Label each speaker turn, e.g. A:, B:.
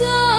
A: so